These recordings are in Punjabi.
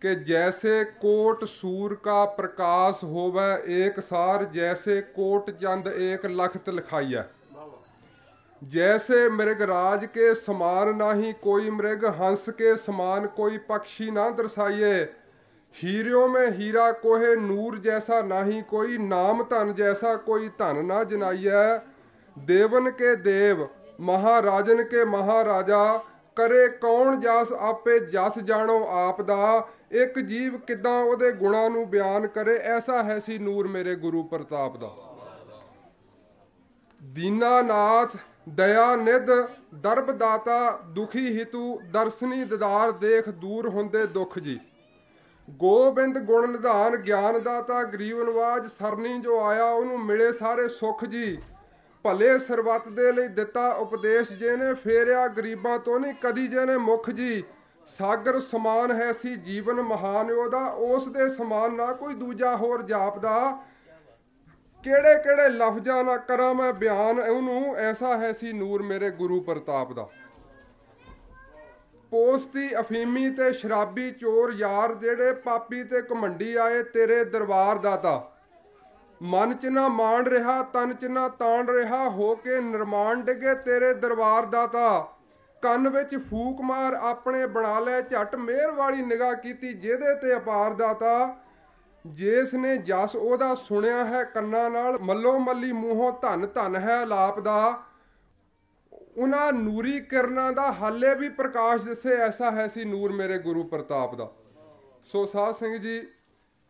ਕਿ ਜੈਸੇ ਕੋਟ ਸੂਰ ਕਾ ਪ੍ਰਕਾਸ਼ ਹੋਵੇ, ਏਕ ਸਾਰ ਜੈਸੇ ਕੋਟ ਚੰਦ ਏਕ ਲਖਤ ਲਖਾਈਐ। ਜੈਸੇ ਮ੍ਰਿਗ ਰਾਜ ਕੇ ਸਮਾਨ ਨਾਹੀ ਕੋਈ ਮ੍ਰਿਗ, ਹੰਸ ਕੇ ਸਮਾਨ ਕੋਈ ਪਕਸ਼ੀ ਨਾ ਦਰਸਾਈਏ। ਹੀਰਿਓ ਮੈਂ ਹੀਰਾ ਕੋਹੇ, ਨੂਰ ਜੈਸਾ ਨਹੀਂ ਕੋਈ, ਨਾਮ ਧਨ ਜੈਸਾ ਕੋਈ ਧਨ ਨਾ ਜਨਾਈਐ। ਦੇਵਨ ਕੇ ਦੇਵ, ਮਹਾਰਾਜਨ ਕੇ ਮਹਾਰਾਜਾ, ਕਰੇ ਕੌਣ ਜਸ ਆਪੇ ਜਸ ਜਾਣੋ ਆਪ ਦਾ। ਇੱਕ ਜੀਵ ਕਿਦਾਂ ਉਹਦੇ ਗੁਣਾਂ ਨੂੰ ਬਿਆਨ ਕਰੇ, ਐਸਾ ਹੈ ਸੀ ਨੂਰ ਮੇਰੇ ਗੁਰੂ ਪ੍ਰਤਾਪ ਦਾ। ਦੀਨਾਨਾਥ ਦਇਆ ਨਿਧ ਦਰਬ ਦਾਤਾ ਦੁਖੀ ਹਿਤੂ, ਦਰਸ਼ਨੀ ਦਿਦਾਰ ਦੇਖ ਦੂਰ ਹੁੰਦੇ ਦੁੱਖ ਜੀ। ਗੋਬਿੰਦ ਗੁਣ ਨਿਧਾਨ, ਗਿਆਨ ਦਾਤਾ ਗਰੀਬ ਨਵਾਜ ਸਰਨੀ ਜੋ ਆਇਆ ਉਹਨੂੰ ਮਿਲੇ ਸਾਰੇ ਸੁਖ ਜੀ। ਭਲੇ ਸਰਬੱਤ ਦੇ ਲਈ ਦਿੱਤਾ ਉਪਦੇਸ਼ ਜੇ ਨੇ ਫੇਰਿਆ ਗਰੀਬਾਂ ਤੋਂ ਨਹੀਂ, ਕਦੀ ਜੇ ਨੇ ਮੁਖ ਜੀ। ਸਾਗਰ ਸਮਾਨ ਹੈ ਸੀ, ਜੀਵਨ ਮਹਾਨ ਉਹਦਾ, ਉਸ ਦੇ ਸਮਾਨ ਨਾ ਕੋਈ ਦੂਜਾ ਹੋਰ ਜਾਪਦਾ। ਕਿਹੜੇ ਕਿਹੜੇ ਲਫ਼ਜ਼ਾਂ ਨਾਲ ਕਰਾਂ ਮੈਂ ਬਿਆਨ, ਉਹਨੂੰ ਐਸਾ ਹੈ ਸੀ ਨੂਰ ਮੇਰੇ ਗੁਰੂ ਪ੍ਰਤਾਪ ਦਾ। ਪੋਸਤੀ ਅਫੀਮੀ ਤੇ ਸ਼ਰਾਬੀ ਚੋਰ ਯਾਰ ਜਿਹੜੇ ਪਾਪੀ ਤੇ ਕਮੰਡੀ ਆਏ ਤੇਰੇ ਦਰਬਾਰ ਦਾਤਾ ਮਨ ਚ ਨਾ ਮਾਣ ਰਿਹਾ, ਤਨ ਚ ਨਾ ਤਾਣ ਰਿਹਾ, ਹੋ ਕੇ ਨਿਰਮਾਣ ਡਿਗੇ ਤੇਰੇ ਦਰਬਾਰ ਦਾਤਾ ਕੰਨ ਵਿੱਚ ਫੂਕ ਮਾਰ ਆਪਣੇ ਬਣਾ ਲੈ, ਝਟ ਮਿਹਰ ਵਾਲੀ ਨਿਗਾਹ ਕੀਤੀ ਜਿਹਦੇ ਤੇ ਅਪਾਰ ਦਾਤਾ। ਜਿਸ ਨੇ ਜਸ ਉਹਦਾ ਸੁਣਿਆ ਹੈ, ਕੰਨਾਂ ਨਾਲ ਮੱਲੋ ਮੱਲੀ ਮੂੰਹੋਂ ਧਨ ਧਨ ਹੈ ਲਾਪ ਦਾ ਉਹਨਾਂ ਨੂਰੀ ਕਿਰਨਾਂ ਦਾ ਹਾਲੇ ਵੀ ਪ੍ਰਕਾਸ਼ ਦਿਸੇ, ਐਸਾ ਹੈ ਸੀ ਨੂਰ ਮੇਰੇ ਗੁਰੂ ਪ੍ਰਤਾਪ ਦਾ। ਸੋ ਸਾਧ ਸਿੰਘ ਜੀ,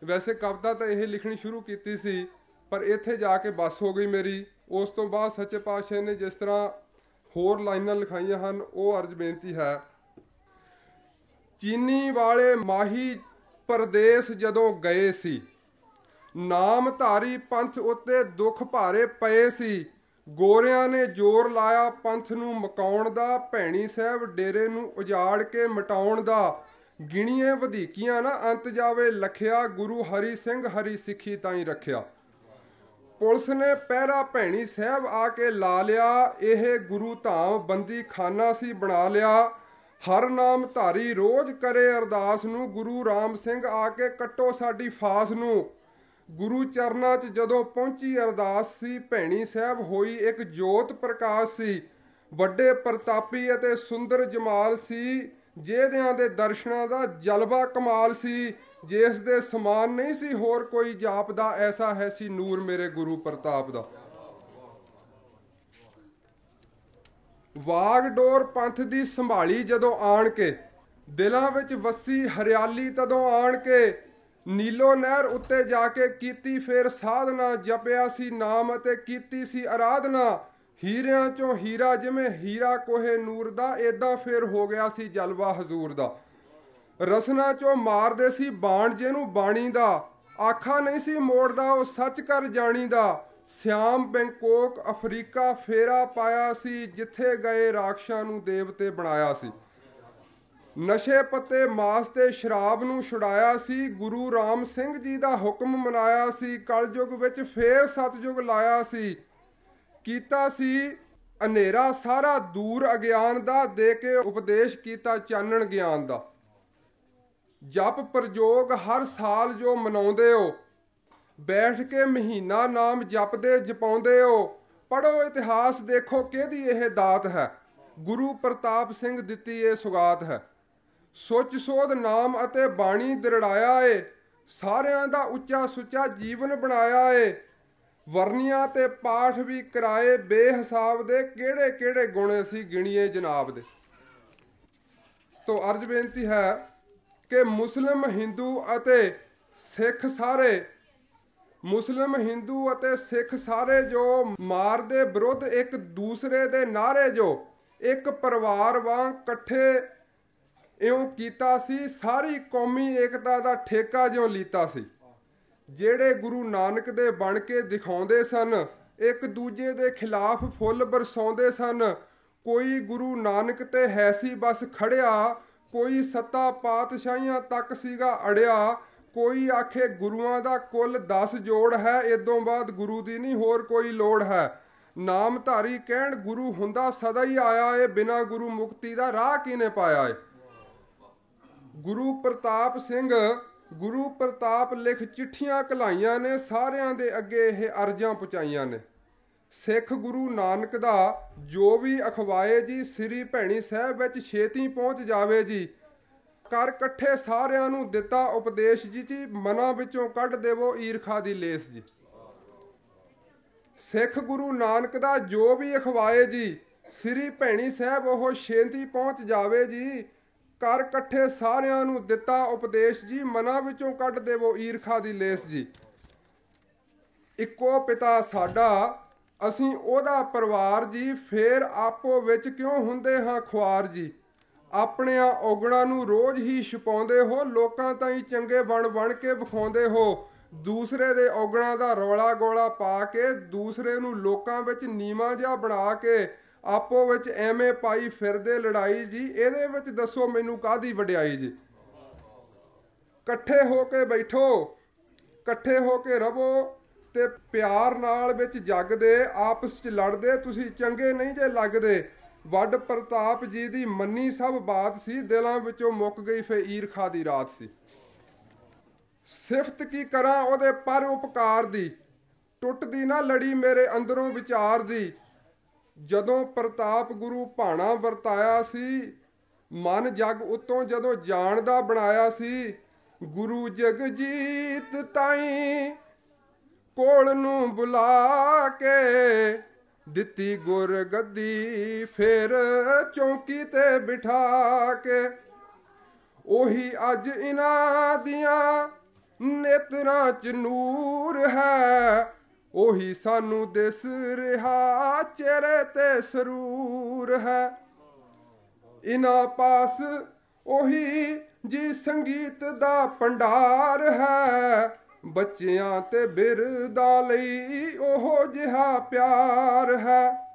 ਵੈਸੇ ਕਵਿਤਾ ਤਾਂ ਇਹ ਲਿਖਣੀ ਸ਼ੁਰੂ ਕੀਤੀ ਸੀ, ਪਰ ਇੱਥੇ ਜਾ ਕੇ ਬਸ ਹੋ ਗਈ ਮੇਰੀ। ਉਸ ਤੋਂ ਬਾਅਦ ਸੱਚੇ ਪਾਤਸ਼ਾਹ ਨੇ ਜਿਸ ਤਰ੍ਹਾਂ ਹੋਰ ਲਾਈਨਾਂ ਲਿਖਾਈਆਂ ਹਨ, ਉਹ ਅਰਜ ਬੇਨਤੀ ਹੈ, ਚੀਨੀ ਵਾਲੇ ਮਾਹੀ ਪਰਦੇਸ ਜਦੋਂ ਗਏ ਸੀ ਨਾਮ ਧਾਰੀ ਪੰਥ ਉੱਤੇ ਦੁੱਖ ਭਾਰੇ ਪਏ ਸੀ, ਗੋਰਿਆਂ ਨੇ ਜ਼ੋਰ ਲਾਇਆ ਪੰਥ ਨੂੰ ਮਕਾਉਣ ਦਾ, ਭੈਣੀ ਸਾਹਿਬ ਡੇਰੇ ਨੂੰ ਉਜਾੜ ਕੇ ਮਟਾਉਣ ਦਾ, ਗਿਣੀਏ ਵਧੀਕੀਆਂ ਨਾ ਅੰਤ ਜਾਵੇ, ਲਖਿਆ ਗੁਰੂ ਹਰੀ ਸਿੰਘ ਹਰੀ ਸਿੱਖੀ ਤਾਈ ਰੱਖਿਆ। ਪੁਲਿਸ ਨੇ ਪਹਿਰਾ ਭੈਣੀ ਸਾਹਿਬ ਆ ਕੇ ਲਾ ਲਿਆ। ਇਹ ਗੁਰੂ ਧਾਮ ਬੰਦੀ ਖਾਨਾ ਸੀ, ਬਣਾ ਲਿਆ। ਹਰ ਨਾਮ ਧਾਰੀ ਰੋਜ਼ ਕਰੇ ਅਰਦਾਸ ਨੂੰ। ਗੁਰੂ ਰਾਮ ਸਿੰਘ ਆ ਕੇ ਕੱਟੋ ਸਾਡੀ ਫਾਸ ਨੂੰ। ਗੁਰੂ ਚਰਨਾਂ 'ਚ ਜਦੋਂ ਪਹੁੰਚੀ ਅਰਦਾਸ ਸੀ, ਭੈਣੀ ਸਾਹਿਬ ਹੋਈ ਇੱਕ ਜੋਤ ਪ੍ਰਕਾਸ਼ ਸੀ। ਵੱਡੇ ਪ੍ਰਤਾਪੀ ਅਤੇ ਸੁੰਦਰ ਜਮਾਲ ਸੀ। ਜਿਹਦਿਆਂ ਦੇ ਦਰਸ਼ਨਾਂ ਦਾ ਜਲਵਾ ਕਮਾਲ ਸੀ। ਜਿਸ ਦੇ ਸਮਾਨ ਨਹੀਂ ਸੀ, ਹੋਰ ਕੋਈ ਜਾਪਦਾ ਐਸਾ ਹੈ ਸੀ ਨੂਰ ਮੇਰੇ ਗੁਰੂ ਪ੍ਰਤਾਪ ਦਾ। ਵਾਗਡੋਰ ਪੰਥ ਦੀ ਸੰਭਾਲੀ ਜਦੋਂ ਆਣ ਕੇ, ਦਿਲਾਂ ਵਿੱਚ ਵਸੀ ਹਰਿਆਲੀ ਤਦੋਂ ਆਣ ਕੇ, ਨੀਲੋ ਨਹਿਰ ਉੱਤੇ ਜਾ ਕੇ ਕੀਤੀ ਫੇਰ ਸਾਧਨਾ, ਜਪਿਆ ਸੀ ਨਾਮ ਅਤੇ ਕੀਤੀ ਸੀ ਆਰਾਧਨਾ ਹੀਰਿਆਂ ਚੋਂ ਹੀਰਾ ਜਿਵੇਂ ਹੀਰਾ ਕੋਹੇ ਨੂਰ ਦਾ, ਏਦਾਂ ਫੇਰ ਹੋ ਗਿਆ ਸੀ ਜਲਵਾ ਹਜ਼ੂਰ ਦਾ। ਰਸਨਾ ਚੋਂ ਮਾਰਦੇ ਸੀ ਬਾਣ ਜਿਹਨੂੰ ਬਾਣੀ ਦਾ, ਆਖਾ ਨਹੀਂ ਸੀ ਮੋੜਦਾ ਉਹ ਸੱਚ ਕਰ ਜਾਣੀ ਦਾ। ਸਿਆਮ ਬੈਂਕੋਕ ਅਫਰੀਕਾ ਫੇਰਾ ਪਾਇਆ ਸੀ, ਜਿੱਥੇ ਗਏ ਰਾਖਸ਼ਾਂ ਨੂੰ ਦੇਵਤੇ ਬਣਾਇਆ ਸੀ। ਨਸ਼ੇ ਪੱਤੇ ਮਾਸ ਤੇ ਸ਼ਰਾਬ ਨੂੰ ਛੁਡਾਇਆ ਸੀ, ਗੁਰੂ ਰਾਮ ਸਿੰਘ ਜੀ ਦਾ ਹੁਕਮ ਮਨਾਇਆ ਸੀ, ਕਲਯੁਗ ਵਿੱਚ ਫੇਰ ਸਤਜੁਗ ਲਾਇਆ ਸੀ। ਕੀਤਾ ਸੀ, ਹਨੇਰਾ ਸਾਰਾ ਦੂਰ ਅਗਿਆਨ ਦਾ, ਦੇ ਕੇ ਉਪਦੇਸ਼ ਕੀਤਾ ਚਾਨਣ ਗਿਆਨ ਦਾ। ਜਪ ਪ੍ਰਯੋਗ ਹਰ ਸਾਲ ਜੋ ਮਨਾਉਂਦੇ ਹੋ ਬੈਠ ਕੇ ਮਹੀਨਾ ਨਾਮ ਜਪਦੇ ਜਪਾਉਂਦੇ ਹੋ ਪੜੋ ਇਤਿਹਾਸ ਦੇਖੋ ਕਿਹਦੀ ਇਹ ਦਾਤ ਹੈ, ਗੁਰੂ ਪ੍ਰਤਾਪ ਸਿੰਘ ਦਿੱਤੀ ਇਹ ਸੁਗਾਤ ਹੈ। ਸੁੱਚ ਸੋਧ ਨਾਮ ਅਤੇ ਬਾਣੀ ਦਿਰੜਾਇਆ ਏ, ਸਾਰਿਆਂ ਦਾ ਉੱਚਾ ਸੁੱਚਾ ਜੀਵਨ ਬਣਾਇਆ ਏ, ਵਰਨੀਆਂ ਤੇ ਪਾਠ ਵੀ ਕਰਾਏ ਬੇਹਿਸਾਬ ਦੇ ਕਿਹੜੇ ਕਿਹੜੇ ਗੁਣ ਅਸੀਂ ਗਿਣੀਏ ਜਨਾਬ ਦੇ। ਤੋਂ ਅਰਜ ਬੇਨਤੀ ਹੈ ਕਿ ਮੁਸਲਮ ਹਿੰਦੂ ਅਤੇ ਸਿੱਖ ਸਾਰੇ, ਮੁਸਲਮ ਹਿੰਦੂ ਅਤੇ ਸਿੱਖ ਸਾਰੇ ਜੋ ਮਾਰ ਦੇ ਵਿਰੁੱਧ ਇੱਕ ਦੂਸਰੇ ਦੇ ਨਾਰੇ ਜੋ ਇੱਕ ਪਰਿਵਾਰ ਵਾਂਗ ਇਕੱਠੇ ਇਉਂ ਕੀਤਾ ਸੀ, ਸਾਰੀ ਕੌਮੀ ਏਕਤਾ ਦਾ ਠੇਕਾ ਜਿਉਂ ਲੀਤਾ ਸੀ। ਜਿਹੜੇ ਗੁਰੂ ਨਾਨਕ ਦੇ ਬਣ ਕੇ ਦਿਖਾਉਂਦੇ ਸਨ, ਇੱਕ ਦੂਜੇ ਦੇ ਖਿਲਾਫ ਫੁੱਲ ਬਰਸਾਉਂਦੇ ਸਨ, ਕੋਈ ਗੁਰੂ ਨਾਨਕ ਤੇ ਹੈ ਸੀ ਬਸ ਖੜਿਆ ਕੋਈ ਸੱਤਾ ਪਾਤਸ਼ਾਹੀਆਂ ਤੱਕ ਸੀਗਾ ਅੜਿਆ। ਕੋਈ ਆਖੇ ਗੁਰੂਆਂ ਦਾ ਕੁੱਲ 10 ਜੋੜ ਹੈ ਇਦੋਂ ਬਾਅਦ ਗੁਰੂ ਦੀ ਨਹੀਂ ਹੋਰ ਕੋਈ ਲੋੜ ਹੈ। ਨਾਮਧਾਰੀ ਕਹਿਣ ਗੁਰੂ ਹੁੰਦਾ ਸਦਾ ਹੀ ਆਇਆ ਏ, ਬਿਨਾ ਗੁਰੂ ਮੁਕਤੀ ਦਾ ਰਾਹ ਕਿਨੇ ਪਾਇਆ ਏ? ਗੁਰੂ ਪ੍ਰਤਾਪ ਸਿੰਘ, ਗੁਰੂ ਪ੍ਰਤਾਪ ਲਿਖ ਚਿੱਠੀਆਂ ਕਲਾਈਆਂ ਨੇ, ਸਾਰਿਆਂ ਦੇ ਅੱਗੇ ਇਹ ਅਰਜ਼ਾਂ ਪਹੁੰਚਾਈਆਂ ਨੇ। ਸਿੱਖ ਗੁਰੂ ਨਾਨਕ ਦਾ ਜੋ ਵੀ ਅਖਵਾਏ ਜੀ, ਸ੍ਰੀ ਭੈਣੀ ਸਾਹਿਬ ਵਿੱਚ ਛੇਤੀ ਪਹੁੰਚ ਜਾਵੇ ਜੀ। ਕਰ ਇਕੱਠੇ ਸਾਰਿਆਂ ਨੂੰ ਦਿੱਤਾ ਉਪਦੇਸ਼ ਜੀ ਜੀ ਮਨਾਂ ਵਿੱਚੋਂ ਕੱਢ ਦੇਵੋ ਈਰਖਾ ਦੀ ਲੇਸ ਜੀ। ਸਿੱਖ ਗੁਰੂ ਨਾਨਕ ਦਾ ਜੋ ਵੀ ਅਖਵਾਏ ਜੀ, ਸ੍ਰੀ ਭੈਣੀ ਸਾਹਿਬ ਉਹ ਛੇਤੀ ਪਹੁੰਚ ਜਾਵੇ ਜੀ। ਕਰ ਇਕੱਠੇ ਸਾਰਿਆਂ ਨੂੰ ਦਿੱਤਾ ਉਪਦੇਸ਼ ਜੀ, ਮਨਾਂ ਵਿੱਚੋਂ ਕੱਢ ਦੇਵੋ ਈਰਖਾ ਦੀ ਲੇਸ ਜੀ। ਇੱਕੋ ਪਿਤਾ ਸਾਡਾ ਅਸੀਂ ਉਹਦਾ ਪਰਿਵਾਰ ਜੀ, ਫੇਰ ਆਪੋ ਵਿੱਚ ਕਿਉਂ ਹੁੰਦੇ ਹਾਂ ਖੁਆਰ ਜੀ? ਆਪਣਿਆਂ ਔਗਣਾਂ ਨੂੰ ਰੋਜ਼ ਹੀ ਛਪਾਉਂਦੇ ਹੋ, ਲੋਕਾਂ ਤਾਈਂ ਚੰਗੇ ਬਣ ਬਣ ਕੇ ਵਿਖਾਉਂਦੇ ਹੋ। ਦੂਸਰੇ ਦੇ ਔਗਣਾਂ ਦਾ ਰੌਲਾ ਗੋਲਾ ਪਾ ਕੇ, ਦੂਸਰੇ ਨੂੰ ਲੋਕਾਂ ਵਿੱਚ ਨੀਵਾ ਜਿਹਾ ਬਣਾ ਕੇ, ਆਪੋ ਵਿੱਚ ਐਵੇਂ ਪਾਈ ਫਿਰਦੇ ਲੜਾਈ ਜੀ। ਇਹਦੇ ਵਿੱਚ ਦੱਸੋ ਮੈਨੂੰ ਕਾਦੀ ਵਡਿਆਈ ਜੀ? ਇਕੱਠੇ ਹੋ ਕੇ ਬੈਠੋ, ਇਕੱਠੇ ਹੋ ਕੇ ਰਵੋ ਤੇ ਪਿਆਰ ਨਾਲ ਵਿੱਚ ਜਗਦੇ, ਆਪਸ ਚ ਲੜਦੇ, ਤੁਸੀਂ ਚੰਗੇ ਨਹੀਂ ਜੇ ਲੱਗਦੇ। ਵੱਡ ਪ੍ਰਤਾਪ ਜੀ ਦੀ ਮੰਨੀ ਸਭ ਬਾਤ ਸੀ, ਦਿਲਾਂ ਵਿੱਚੋਂ ਮੁੱਕ ਗਈ ਫੇ ਈਰਖਾ ਦੀ ਰਾਤ ਸੀ। ਸਿਫਤ ਕੀ ਕਰਾਂ ਉਹਦੇ ਪਰ ਉਪਕਾਰ ਦੀ, ਟੁੱਟਦੀ ਨਾ ਲੜੀ ਮੇਰੇ ਅੰਦਰੋਂ ਵਿਚਾਰ ਦੀ। ਜਦੋਂ ਪ੍ਰਤਾਪ ਗੁਰੂ ਭਾਣਾ ਵਰਤਾਇਆ ਸੀ, ਮਨ ਜਗ ਉਤੋਂ ਜਦੋਂ ਜਾਣ ਦਾ ਬਣਾਇਆ ਸੀ, ਗੁਰੂ ਜਗਜੀਤ ਤਾਈ ਕੋਲ ਨੂੰ ਬੁਲਾ ਕੇ ਦਿੱਤੀ ਗੁਰ ਗੱਦੀ ਫਿਰ ਚੌਂਕੀ ਤੇ ਬਿਠਾ ਕੇ। ਉਹੀ ਅੱਜ ਇਨਾਂ ਦੀਆਂ ਨੇਤਰਾਂ 'ਚ ਨੂਰ ਹੈ। ਉਹੀ ਸਾਨੂੰ ਦਿਸ ਰਿਹਾ ਚਿਹਰੇ ਤੇ ਸਰੂਰ ਹੈ। ਇਨਾਂ ਪਾਸ ਉਹੀ ਜੀ ਸੰਗੀਤ ਦਾ ਭੰਡਾਰ ਹੈ। ਬੱਚਿਆਂ ਤੇ ਬਿਰਦਾ ਲਈ ਉਹ ਜਿਹਾ ਪਿਆਰ ਹੈ।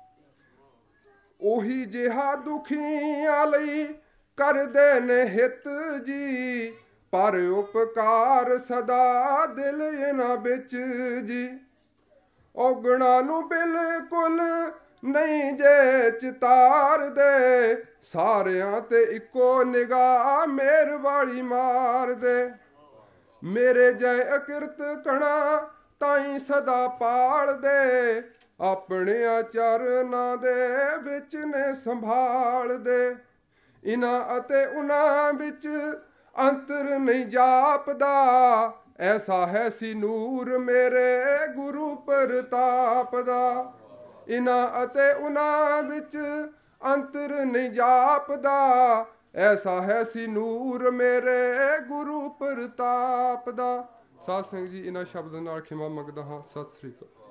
ਉਹੀ ਜਿਹਾ ਦੁਖੀਆਂ ਲਈ ਕਰਦੇ ਨੇ ਹਿੱਤ ਜੀ। ਪਰ ਉਪਕਾਰ ਸਦਾ ਦਿਲ ਇਹਨਾਂ ਵਿੱਚ ਜੀ। ਔਗਣਾ ਨੂੰ ਬਿਲਕੁਲ ਨਹੀਂ ਜੇ ਚਿਤਾਰ ਦੇ ਸਾਰਿਆਂ ਤੇ ਇੱਕੋ ਨਿਗਾਹ ਮੇਰ ਵਾਲੀ ਮਾਰ ਦੇ ਮੇਰੇ ਜੈ ਅਕਿਰਤ ਕਣਾ ਤਾਈ ਸਦਾ ਪਾਲਦੇ ਆਪਣੇ ਆਚਰਨਾਂ ਦੇ ਵਿੱਚ ਨੇ ਸੰਭਾਲਦੇ ਇਨਾ ਅਤੇ ਉਹਨਾਂ ਵਿੱਚ ਅੰਤਰ ਨਹੀਂ ਜਾਪਦਾ, ਐਸਾ ਹੈ ਸੀ ਨੂਰ ਮੇਰੇ ਗੁਰੂ ਪ੍ਰਤਾਪ ਦਾ। ਇਨਾ ਅਤੇ ਉਹਨਾਂ ਵਿੱਚ ਅੰਤਰ ਨਹੀਂ ਜਾਪਦਾ ਐਸਾ ਹੈ ਸੀ ਨੂਰ ਮੇਰੇ ਗੁਰੂ ਪ੍ਰਤਾਪ ਦਾ। ਸਾਧ ਸੰਗਤ ਜੀ, ਇਹਨਾਂ ਸ਼ਬਦਾਂ ਨਾਲ ਖਿਮਾ ਮੰਗਦਾ ਹਾਂ। ਸਤਿ ਸ੍ਰੀ ਅਕਾਲ।